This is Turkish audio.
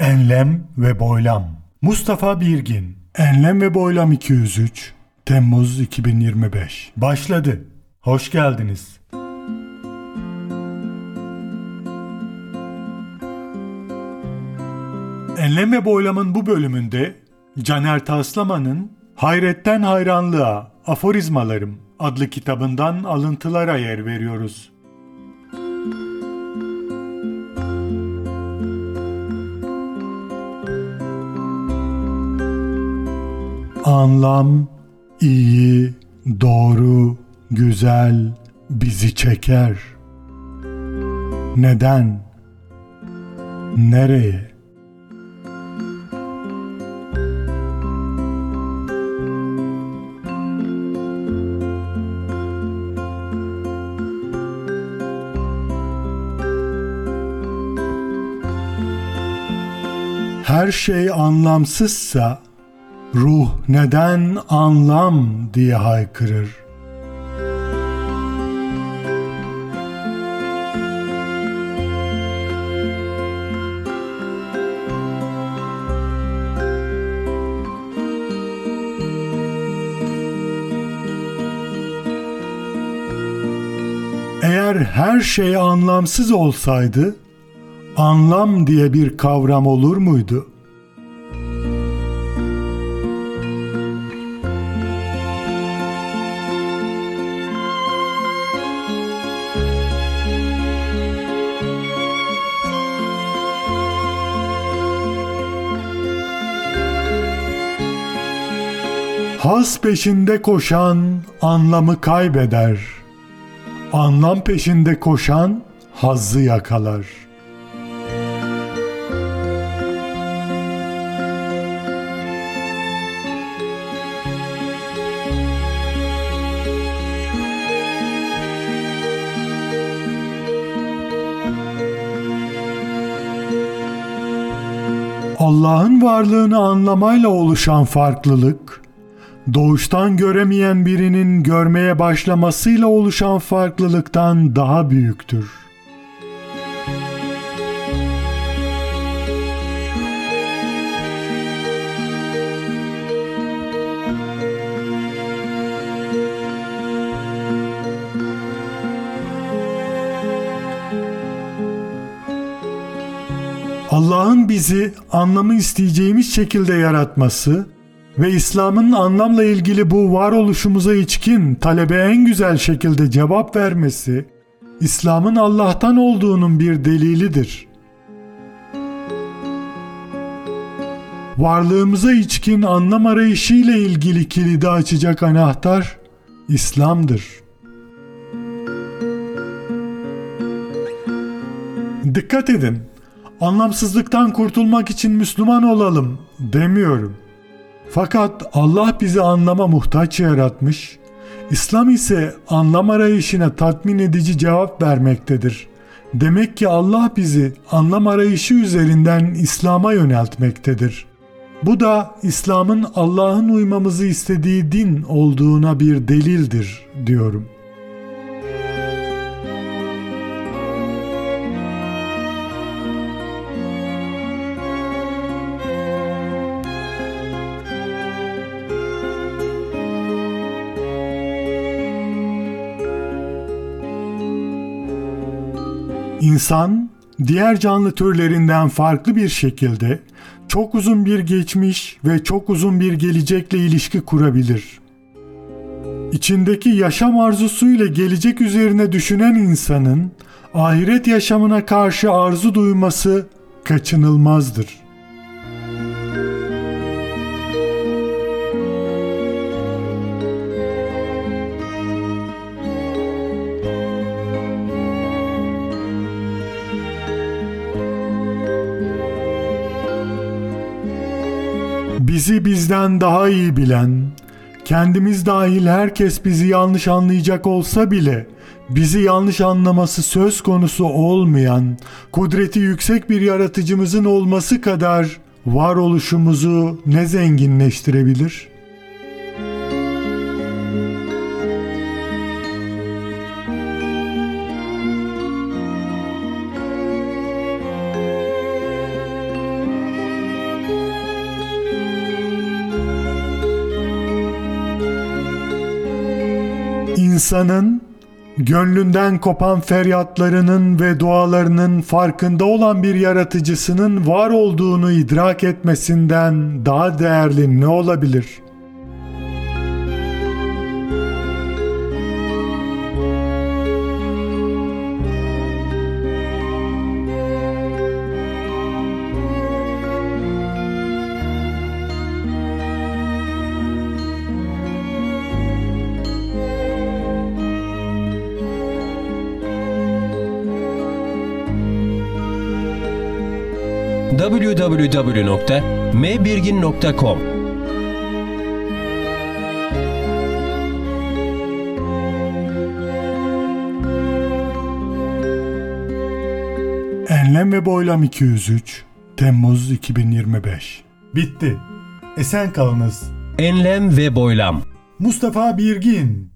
Enlem ve Boylam Mustafa Birgin Enlem ve Boylam 203 Temmuz 2025 Başladı. Hoş geldiniz. Enlem ve Boylam'ın bu bölümünde Caner Taslaman'ın Hayretten Hayranlığa Aforizmalarım adlı kitabından alıntılara yer veriyoruz. Anlam iyi, doğru, güzel bizi çeker. Neden? Nereye? Her şey anlamsızsa ruh neden anlam diye haykırır. Eğer her şey anlamsız olsaydı, anlam diye bir kavram olur muydu? Haz peşinde koşan anlamı kaybeder. Anlam peşinde koşan hazzı yakalar. Allah'ın varlığını anlamayla oluşan farklılık, doğuştan göremeyen birinin görmeye başlamasıyla oluşan farklılıktan daha büyüktür. Allah'ın bizi anlamı isteyeceğimiz şekilde yaratması ve İslam'ın anlamla ilgili bu varoluşumuza içkin talebe en güzel şekilde cevap vermesi, İslam'ın Allah'tan olduğunun bir delilidir. Varlığımıza içkin anlam arayışıyla ilgili kilidi açacak anahtar İslam'dır. Dikkat edin, anlamsızlıktan kurtulmak için Müslüman olalım demiyorum. Fakat Allah bizi anlama muhtaç yaratmış, İslam ise anlam arayışına tatmin edici cevap vermektedir. Demek ki Allah bizi anlam arayışı üzerinden İslam'a yöneltmektedir. Bu da İslam'ın Allah'ın uymamızı istediği din olduğuna bir delildir diyorum. İnsan diğer canlı türlerinden farklı bir şekilde çok uzun bir geçmiş ve çok uzun bir gelecekle ilişki kurabilir. İçindeki yaşam arzusuyla gelecek üzerine düşünen insanın ahiret yaşamına karşı arzu duyması kaçınılmazdır. Bizi bizden daha iyi bilen, kendimiz dahil herkes bizi yanlış anlayacak olsa bile bizi yanlış anlaması söz konusu olmayan, kudreti yüksek bir yaratıcımızın olması kadar varoluşumuzu ne zenginleştirebilir? İnsanın gönlünden kopan feryatlarının ve dualarının farkında olan bir yaratıcısının var olduğunu idrak etmesinden daha değerli ne olabilir? www.mbirgin.com Enlem ve Boylam 203 Temmuz 2025 Bitti. Esen kalınız. Enlem ve boylam. Mustafa Birgin